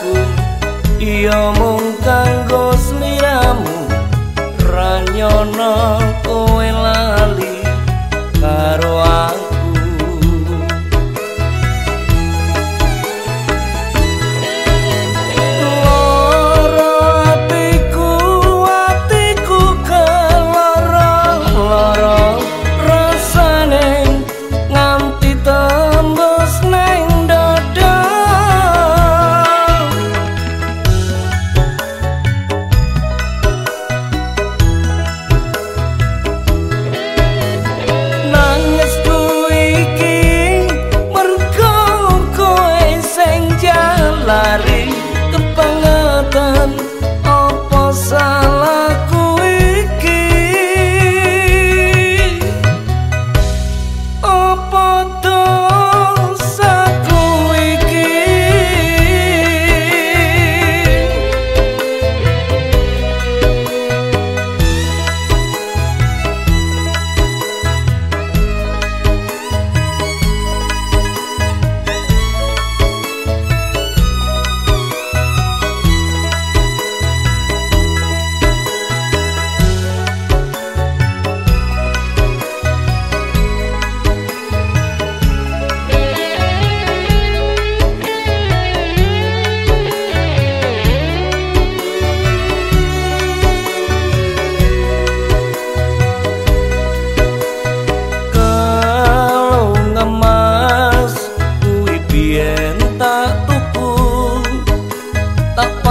tresnaku iya mung kanggo sliramu ranyono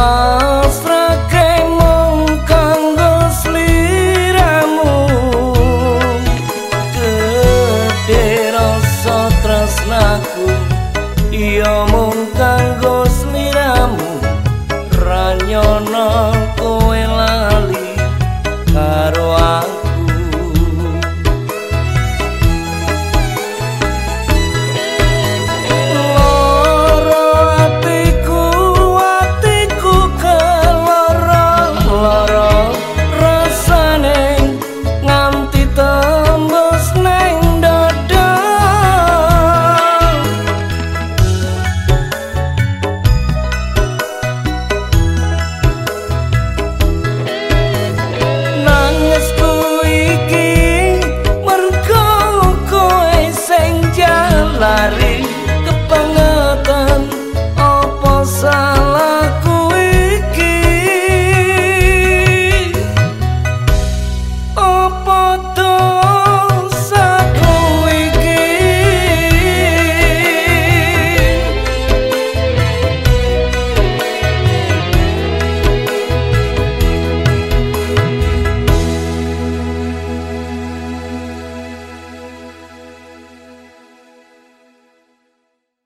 oh. la